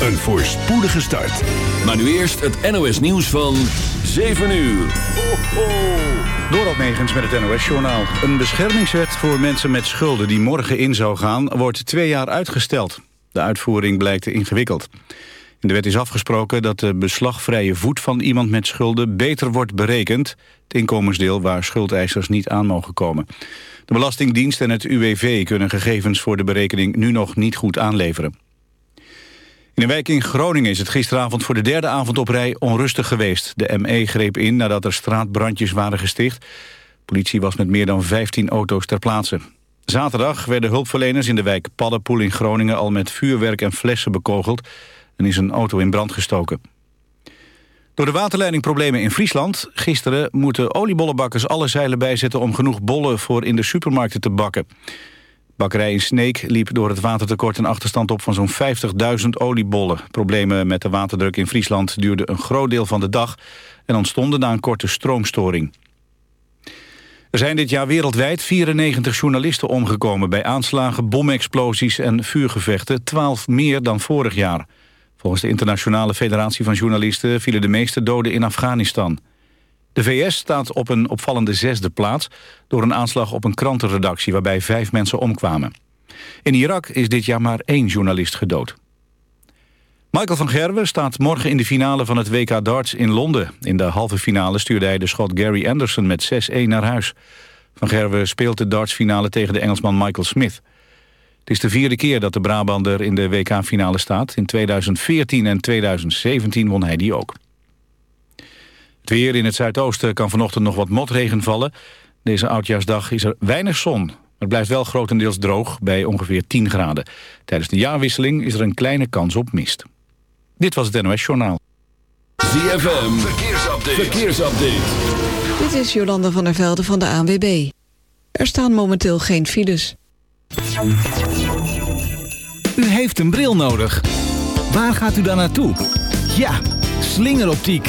Een voorspoedige start. Maar nu eerst het NOS nieuws van 7 uur. Ho, ho. Door Megens met het NOS-journaal. Een beschermingswet voor mensen met schulden die morgen in zou gaan... wordt twee jaar uitgesteld. De uitvoering blijkt ingewikkeld. In de wet is afgesproken dat de beslagvrije voet van iemand met schulden... beter wordt berekend, het inkomensdeel waar schuldeisers niet aan mogen komen. De Belastingdienst en het UWV kunnen gegevens voor de berekening nu nog niet goed aanleveren. In een wijk in Groningen is het gisteravond voor de derde avond op rij onrustig geweest. De ME greep in nadat er straatbrandjes waren gesticht. politie was met meer dan 15 auto's ter plaatse. Zaterdag werden hulpverleners in de wijk Paddenpoel in Groningen... al met vuurwerk en flessen bekogeld en is een auto in brand gestoken. Door de waterleidingproblemen in Friesland... gisteren moeten oliebollenbakkers alle zeilen bijzetten... om genoeg bollen voor in de supermarkten te bakken. Bakkerij in Sneek liep door het watertekort een achterstand op van zo'n 50.000 oliebollen. Problemen met de waterdruk in Friesland duurden een groot deel van de dag... en ontstonden na een korte stroomstoring. Er zijn dit jaar wereldwijd 94 journalisten omgekomen... bij aanslagen, bomexplosies en vuurgevechten, 12 meer dan vorig jaar. Volgens de Internationale Federatie van Journalisten... vielen de meeste doden in Afghanistan. De VS staat op een opvallende zesde plaats... door een aanslag op een krantenredactie waarbij vijf mensen omkwamen. In Irak is dit jaar maar één journalist gedood. Michael van Gerwen staat morgen in de finale van het WK darts in Londen. In de halve finale stuurde hij de schot Gary Anderson met 6-1 naar huis. Van Gerwen speelt de dartsfinale tegen de Engelsman Michael Smith. Het is de vierde keer dat de Brabander in de WK-finale staat. In 2014 en 2017 won hij die ook. Het weer in het zuidoosten kan vanochtend nog wat motregen vallen. Deze oudjaarsdag is er weinig zon. Het blijft wel grotendeels droog bij ongeveer 10 graden. Tijdens de jaarwisseling is er een kleine kans op mist. Dit was het NOS Journaal. ZFM, verkeersupdate. verkeersupdate. Dit is Jolanda van der Velde van de ANWB. Er staan momenteel geen files. U heeft een bril nodig. Waar gaat u dan naartoe? Ja, slingeroptiek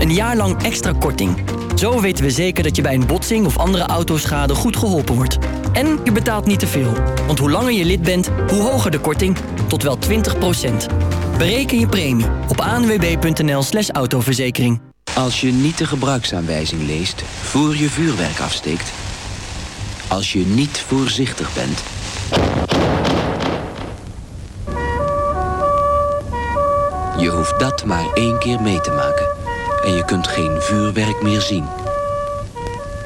een jaar lang extra korting. Zo weten we zeker dat je bij een botsing of andere autoschade goed geholpen wordt. En je betaalt niet te veel. Want hoe langer je lid bent, hoe hoger de korting. Tot wel 20% Bereken je premie op anwb.nl slash autoverzekering. Als je niet de gebruiksaanwijzing leest voor je vuurwerk afsteekt... als je niet voorzichtig bent... Je hoeft dat maar één keer mee te maken. En je kunt geen vuurwerk meer zien.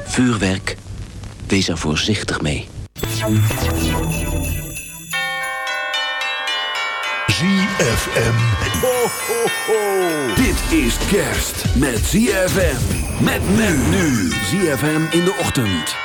Vuurwerk, wees er voorzichtig mee. ZFM. Ho, ho, ho. Dit is kerst met ZFM. Met men nu. ZFM in de ochtend.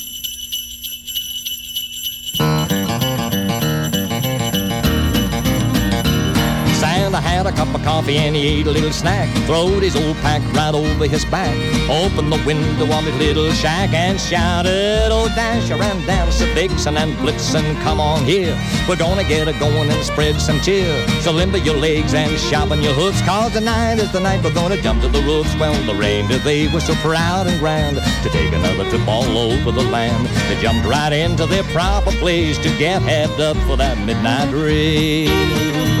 Coffee and he ate a little snack. Throwed his old pack right over his back. Opened the window of his little shack and shouted, Oh Dasher and Dancer, Vixen and Blitzen, come on here. We're gonna get a going and spread some cheer. So limber your legs and sharpen your hooves, cause tonight is the night we're gonna jump to the roofs. Well, the reindeer, they were so proud and grand to take another trip all over the land. They jumped right into their proper place to get heaved up for that midnight race.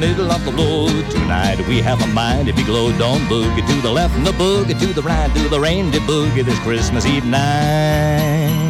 Middle of the road. Tonight we have a mighty big load. Don't boogie to the left and the boogie to the right. Do the reindeer boogie this Christmas Eve night.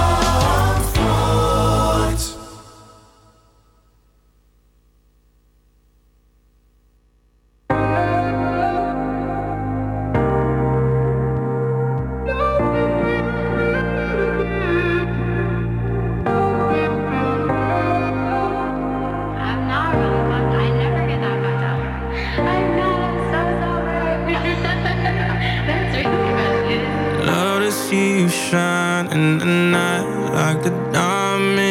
see you shine in the night like a diamond.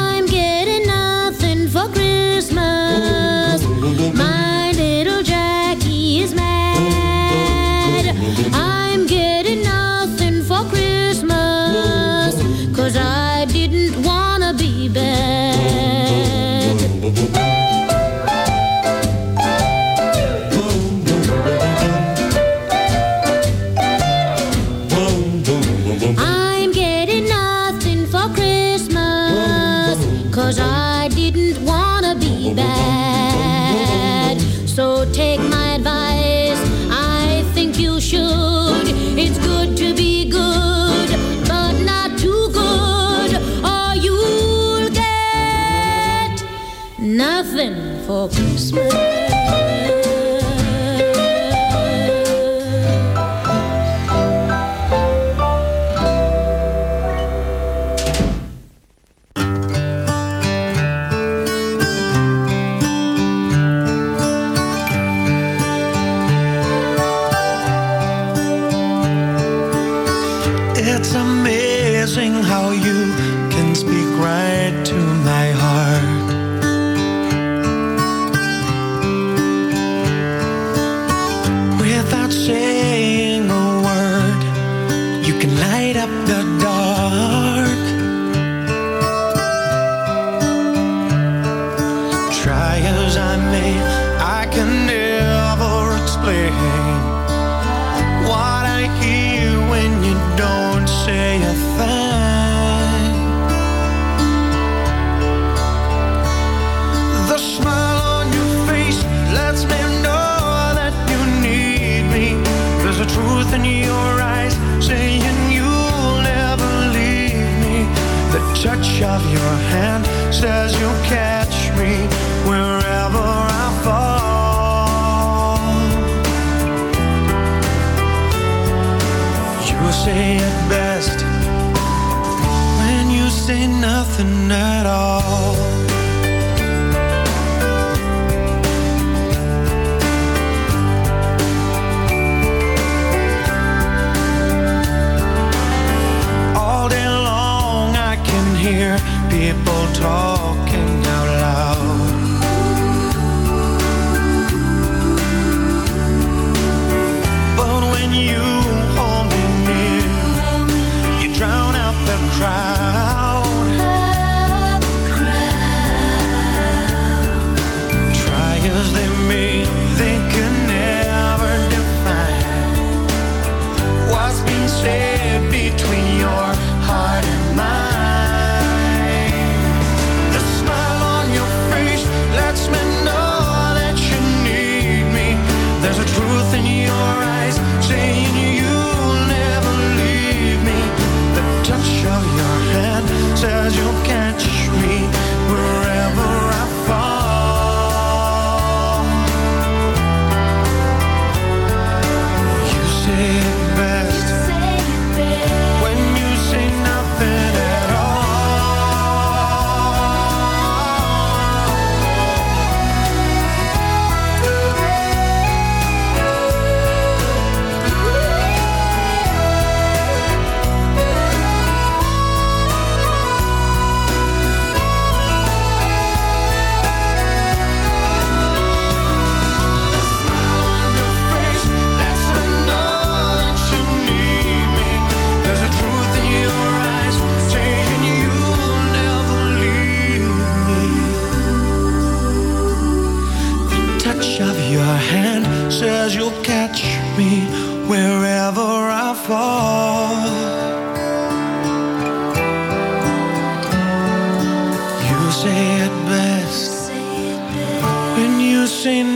Christmas. hear people talking out loud. But when you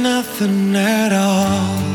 nothing at all.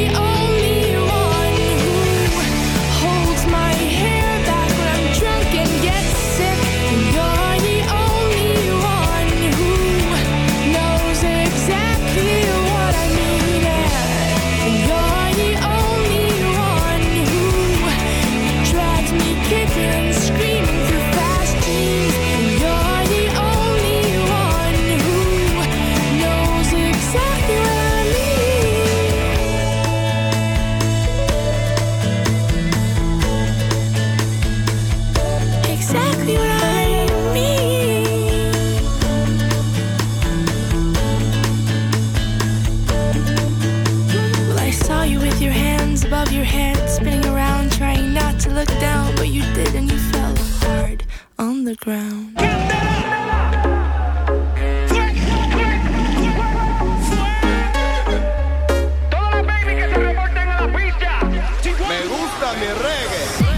mi reggae.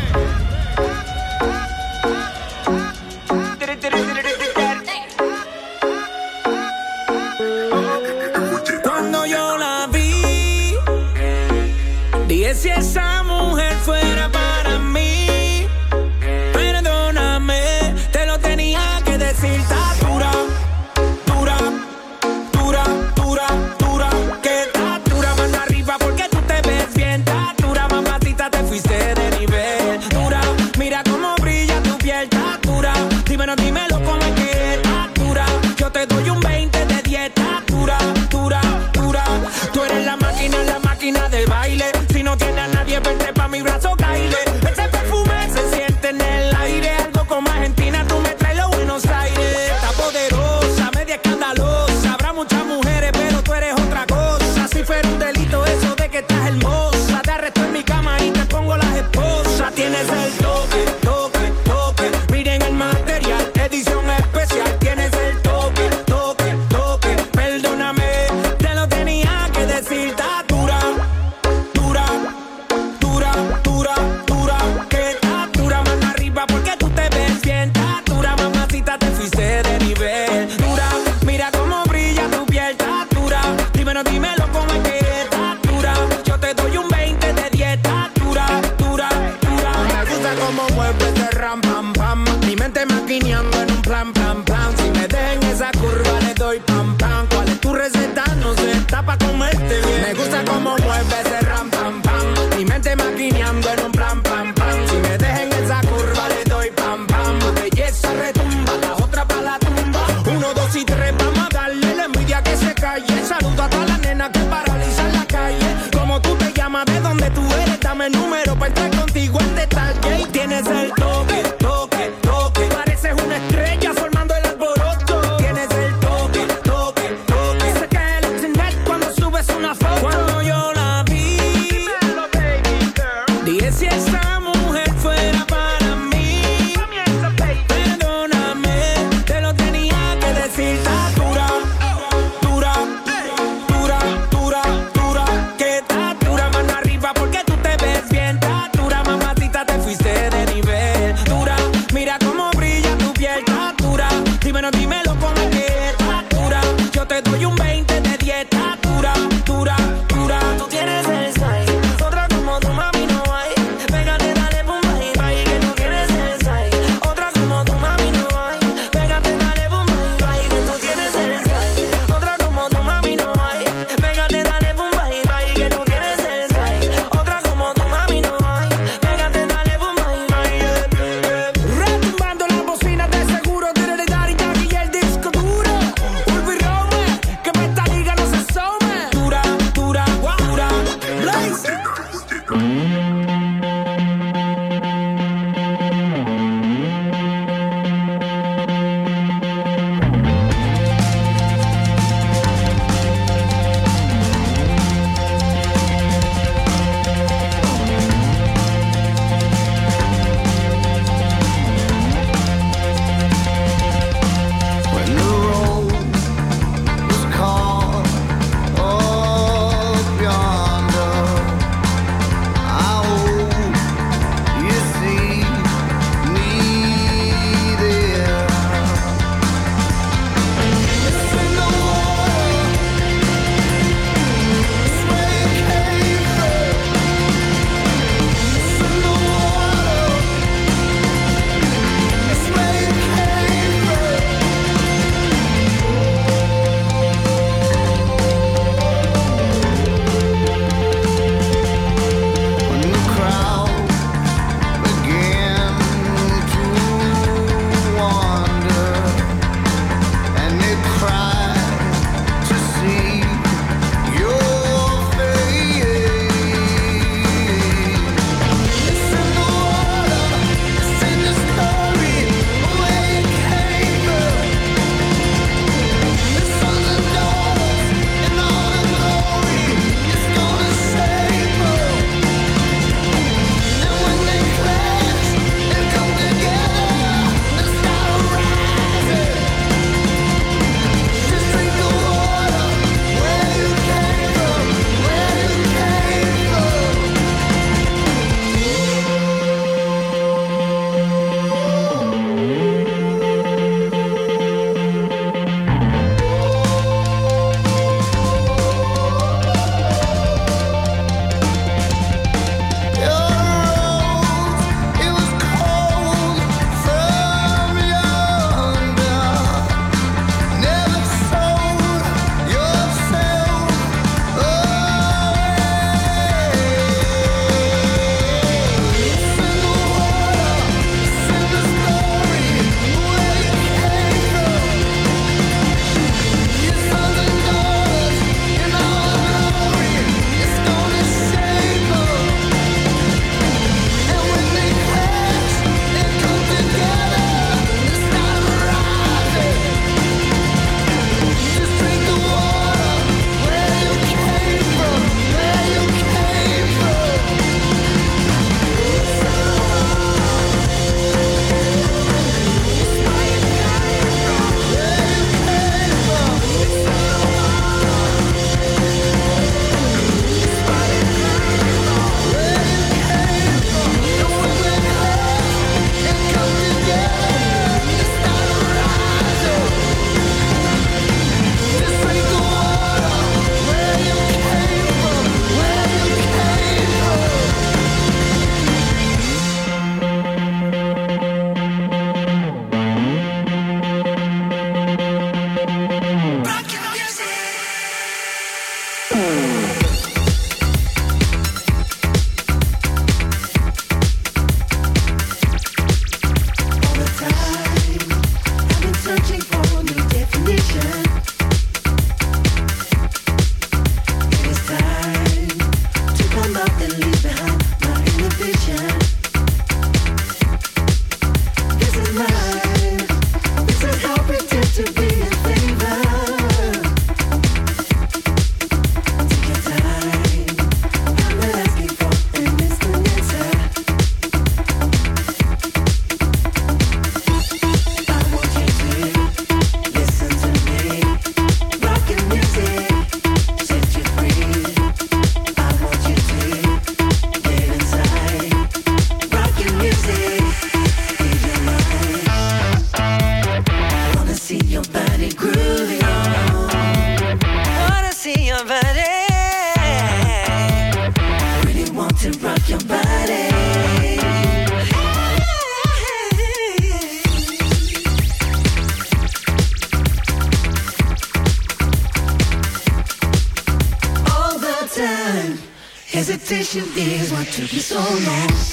Took you so long.